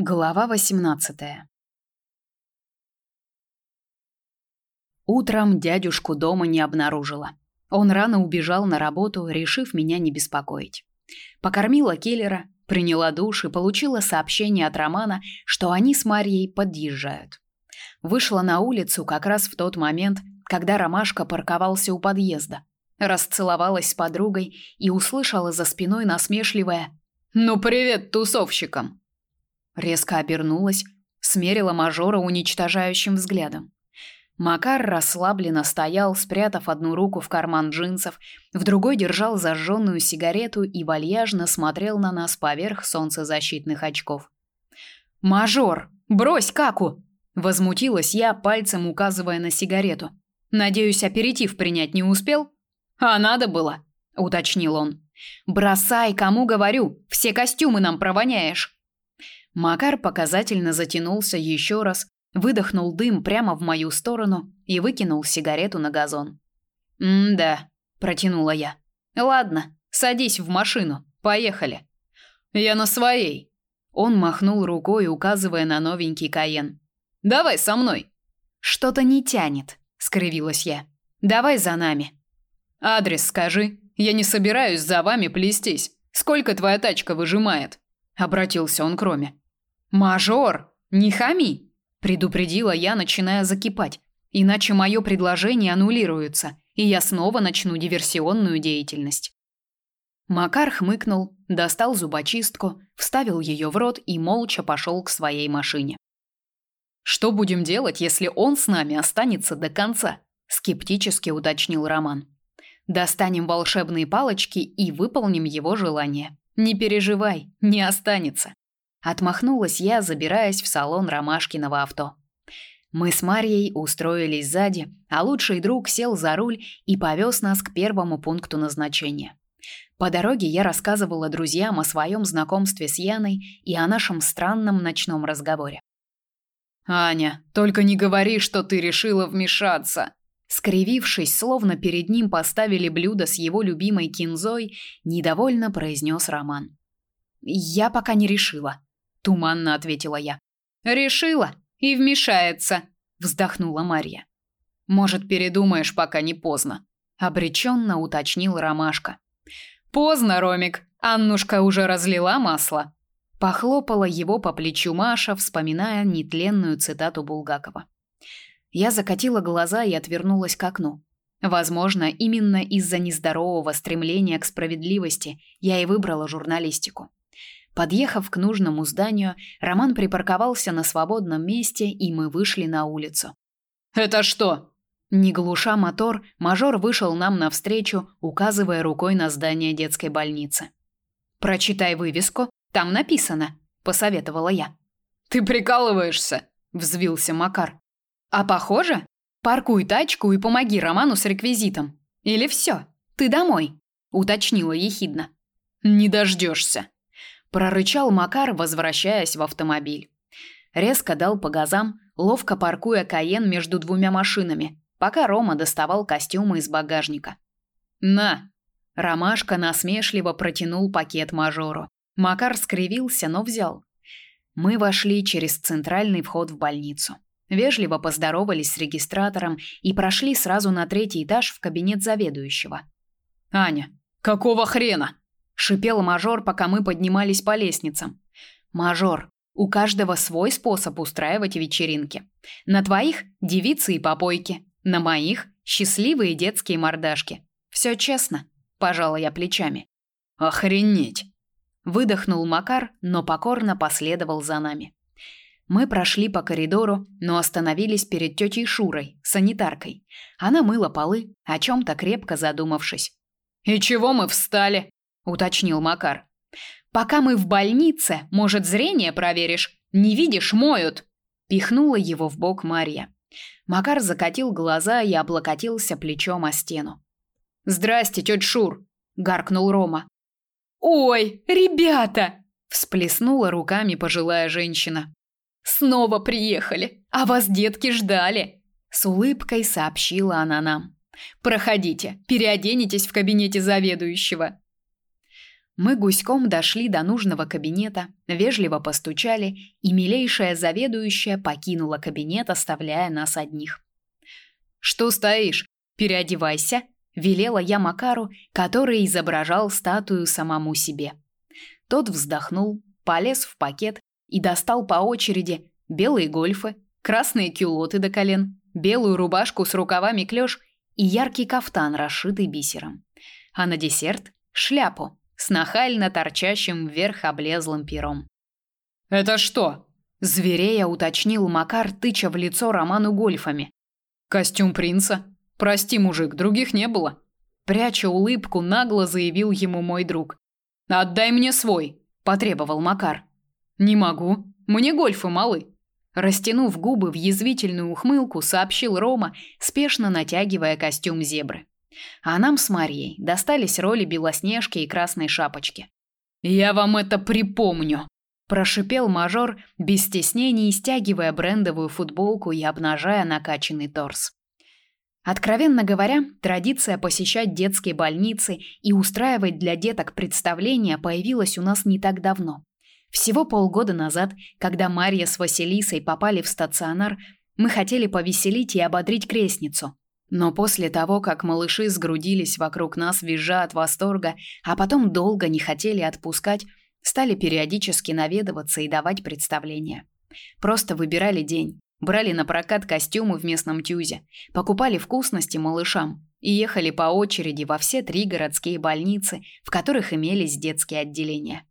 Глава 18. Утром дядюшку дома не обнаружила. Он рано убежал на работу, решив меня не беспокоить. Покормила Келлера, приняла душ и получила сообщение от Романа, что они с Марьей подъезжают. Вышла на улицу как раз в тот момент, когда Ромашка парковался у подъезда. Расцеловалась с подругой и услышала за спиной насмешливое «Ну привет тусовщикам!» Резко обернулась, смерила мажора уничтожающим взглядом. Макар расслабленно стоял, спрятав одну руку в карман джинсов, в другой держал зажженную сигарету и вальяжно смотрел на нас поверх солнцезащитных очков. «Мажор, брось каку!» Возмутилась я, пальцем указывая на сигарету. «Надеюсь, аперитив принять не успел?» «А надо было», — уточнил он. «Бросай, кому говорю, все костюмы нам провоняешь». Макар показательно затянулся еще раз, выдохнул дым прямо в мою сторону и выкинул сигарету на газон. «М-да», – протянула я. «Ладно, садись в машину, поехали». «Я на своей». Он махнул рукой, указывая на новенький Каен. «Давай со мной». «Что-то не тянет», – скривилась я. «Давай за нами». «Адрес скажи. Я не собираюсь за вами плестись. Сколько твоя тачка выжимает?» Обратился он к Роме. «Мажор, не хами!» – предупредила я, начиная закипать. «Иначе мое предложение аннулируется, и я снова начну диверсионную деятельность». Макар хмыкнул, достал зубочистку, вставил ее в рот и молча пошел к своей машине. «Что будем делать, если он с нами останется до конца?» – скептически уточнил Роман. «Достанем волшебные палочки и выполним его желание. Не переживай, не останется». Отмахнулась я, забираясь в салон Ромашкиного авто. Мы с Марьей устроились сзади, а лучший друг сел за руль и повез нас к первому пункту назначения. По дороге я рассказывала друзьям о своем знакомстве с Яной и о нашем странном ночном разговоре. «Аня, только не говори, что ты решила вмешаться!» Скривившись, словно перед ним поставили блюдо с его любимой кинзой, недовольно произнес Роман. «Я пока не решила», туманно ответила я. Решила и вмешается, вздохнула Марья. Может, передумаешь, пока не поздно, обреченно уточнил Ромашка. Поздно, Ромик. Аннушка уже разлила масло. Похлопала его по плечу Маша, вспоминая нетленную цитату Булгакова. Я закатила глаза и отвернулась к окну. Возможно, именно из-за нездорового стремления к справедливости я и выбрала журналистику. Подъехав к нужному зданию, Роман припарковался на свободном месте, и мы вышли на улицу. «Это что?» Не глуша мотор, мажор вышел нам навстречу, указывая рукой на здание детской больницы. «Прочитай вывеску, там написано», – посоветовала я. «Ты прикалываешься?» – взвился Макар. «А похоже? Паркуй тачку и помоги Роману с реквизитом. Или все, ты домой?» – уточнила ехидно. «Не дождешься», прорычал Макар, возвращаясь в автомобиль. Резко дал по газам, ловко паркуя Каен между двумя машинами, пока Рома доставал костюмы из багажника. «На!» Ромашка насмешливо протянул пакет мажору. Макар скривился, но взял. Мы вошли через центральный вход в больницу. Вежливо поздоровались с регистратором и прошли сразу на третий этаж в кабинет заведующего. «Аня, какого хрена?» Шипел мажор, пока мы поднимались по лестницам. Мажор, у каждого свой способ устраивать вечеринки. На твоих девицы и попойки, на моих счастливые детские мордашки. Все честно, пожала я плечами. Охренеть, выдохнул Макар, но покорно последовал за нами. Мы прошли по коридору, но остановились перед тетей Шурой, санитаркой. Она мыла полы, о чем то крепко задумавшись. И чего мы встали? Уточнил Макар. Пока мы в больнице, может, зрение проверишь? Не видишь, моют. Пихнула его в бок Марья. Макар закатил глаза и облокотился плечом о стену. "Здрасте, тётя Шур", гаркнул Рома. "Ой, ребята!" всплеснула руками пожилая женщина. "Снова приехали, а вас детки ждали", с улыбкой сообщила она нам. "Проходите, переоденетесь в кабинете заведующего". Мы гуськом дошли до нужного кабинета, вежливо постучали, и милейшая заведующая покинула кабинет, оставляя нас одних. «Что стоишь? Переодевайся!» – велела я Макару, который изображал статую самому себе. Тот вздохнул, полез в пакет и достал по очереди белые гольфы, красные кюлоты до колен, белую рубашку с рукавами клёш и яркий кафтан, расшитый бисером. А на десерт – шляпу – с нахально торчащим вверх облезлым пером. «Это что?» – зверея уточнил Макар, тыча в лицо Роману гольфами. «Костюм принца? Прости, мужик, других не было». Пряча улыбку, нагло заявил ему мой друг. «Отдай мне свой», – потребовал Макар. «Не могу. Мне гольфы малы». Растянув губы в язвительную ухмылку, сообщил Рома, спешно натягивая костюм зебры. А нам с Марией достались роли Белоснежки и Красной Шапочки. «Я вам это припомню!» Прошипел мажор, без стеснений стягивая брендовую футболку и обнажая накачанный торс. Откровенно говоря, традиция посещать детские больницы и устраивать для деток представления появилась у нас не так давно. Всего полгода назад, когда Мария с Василисой попали в стационар, мы хотели повеселить и ободрить крестницу, но после того, как малыши сгрудились вокруг нас, визжа от восторга, а потом долго не хотели отпускать, стали периодически наведываться и давать представления. Просто выбирали день, брали на прокат костюмы в местном тюзе, покупали вкусности малышам и ехали по очереди во все три городские больницы, в которых имелись детские отделения.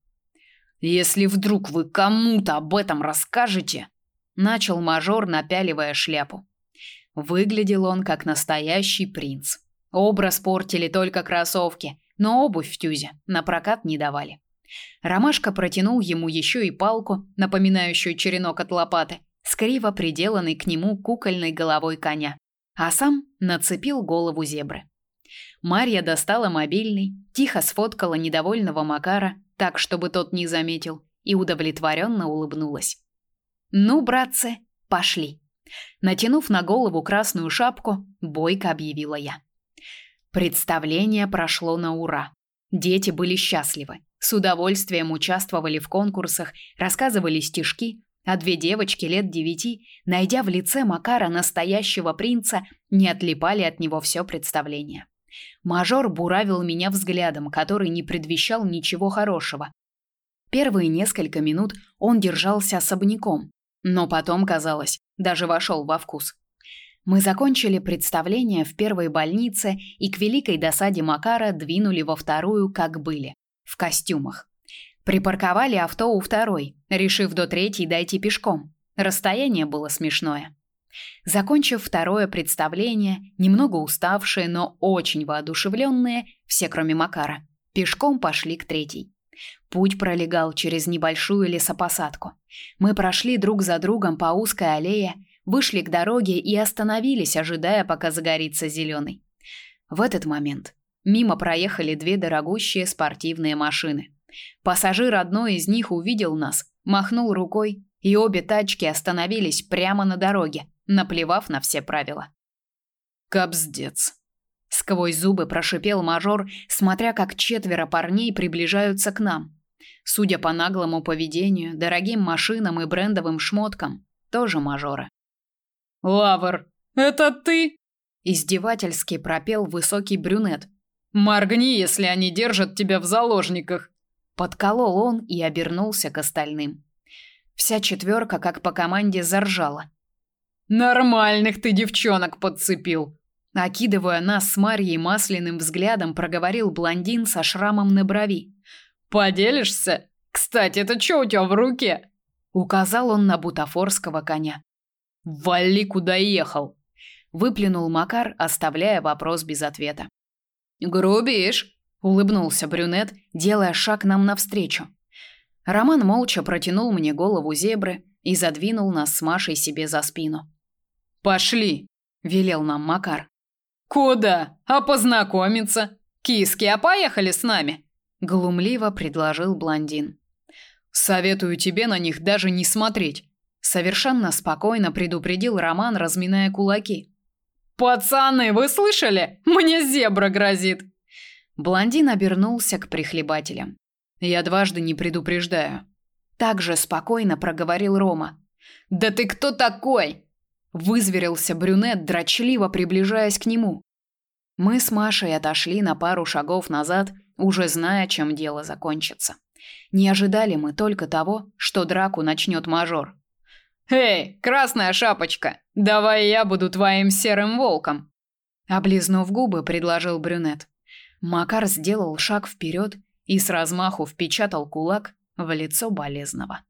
«Если вдруг вы кому-то об этом расскажете», – начал мажор, напяливая шляпу. Выглядел он как настоящий принц. Образ портили только кроссовки, но обувь в тюзе на прокат не давали. Ромашка протянул ему еще и палку, напоминающую черенок от лопаты, с криво приделанной к нему кукольной головой коня, а сам нацепил голову зебры. Марья достала мобильный, тихо сфоткала недовольного Макара, так, чтобы тот не заметил, и удовлетворенно улыбнулась. «Ну, братцы, пошли!» Натянув на голову красную шапку, бойко объявила я. Представление прошло на ура. Дети были счастливы, с удовольствием участвовали в конкурсах, рассказывали стишки, а две девочки лет девяти, найдя в лице Макара настоящего принца, не отлипали от него все представление. Мажор буравил меня взглядом, который не предвещал ничего хорошего. Первые несколько минут он держался особняком, но потом, казалось, даже вошел во вкус. Мы закончили представление в первой больнице и к великой досаде Макара двинули во вторую, как были, в костюмах. Припарковали авто у второй, решив до третьей дойти пешком. Расстояние было смешное. Закончив второе представление, немного уставшие, но очень воодушевленные, все кроме Макара, пешком пошли к третьей. Путь пролегал через небольшую лесопосадку. Мы прошли друг за другом по узкой аллее, вышли к дороге и остановились, ожидая, пока загорится зеленый. В этот момент мимо проехали две дорогущие спортивные машины. Пассажир одной из них увидел нас, махнул рукой, и обе тачки остановились прямо на дороге, наплевав на все правила. Капздец. Сквозь зубы прошипел мажор, смотря как четверо парней приближаются к нам. Судя по наглому поведению, дорогим машинам и брендовым шмоткам, тоже мажоры. «Лавр, это ты?» Издевательски пропел высокий брюнет. «Моргни, если они держат тебя в заложниках!» Подколол он и обернулся к остальным. Вся четверка, как по команде, заржала. «Нормальных ты девчонок подцепил!» Окидывая нас с Марьей масляным взглядом, проговорил блондин со шрамом на брови. «Поделишься? Кстати, это что у тебя в руке?» Указал он на бутафорского коня. «Вали, куда ехал!» Выплюнул Макар, оставляя вопрос без ответа. «Грубишь!» — улыбнулся брюнет, делая шаг нам навстречу. Роман молча протянул мне голову зебры и задвинул нас с Машей себе за спину. «Пошли!» — велел нам Макар. Куда? А познакомиться? Киски, а поехали с нами? глумливо предложил блондин. Советую тебе на них даже не смотреть, совершенно спокойно предупредил Роман, разминая кулаки. Пацаны, вы слышали? Мне зебра грозит. Блондин обернулся к прихлебателям. Я дважды не предупреждаю. Так же спокойно проговорил Рома. Да ты кто такой? Вызверился брюнет, дрочливо приближаясь к нему. Мы с Машей отошли на пару шагов назад, уже зная, чем дело закончится. Не ожидали мы только того, что драку начнет мажор. «Эй, красная шапочка, давай я буду твоим серым волком!» Облизнув губы, предложил брюнет. Макар сделал шаг вперед и с размаху впечатал кулак в лицо болезного.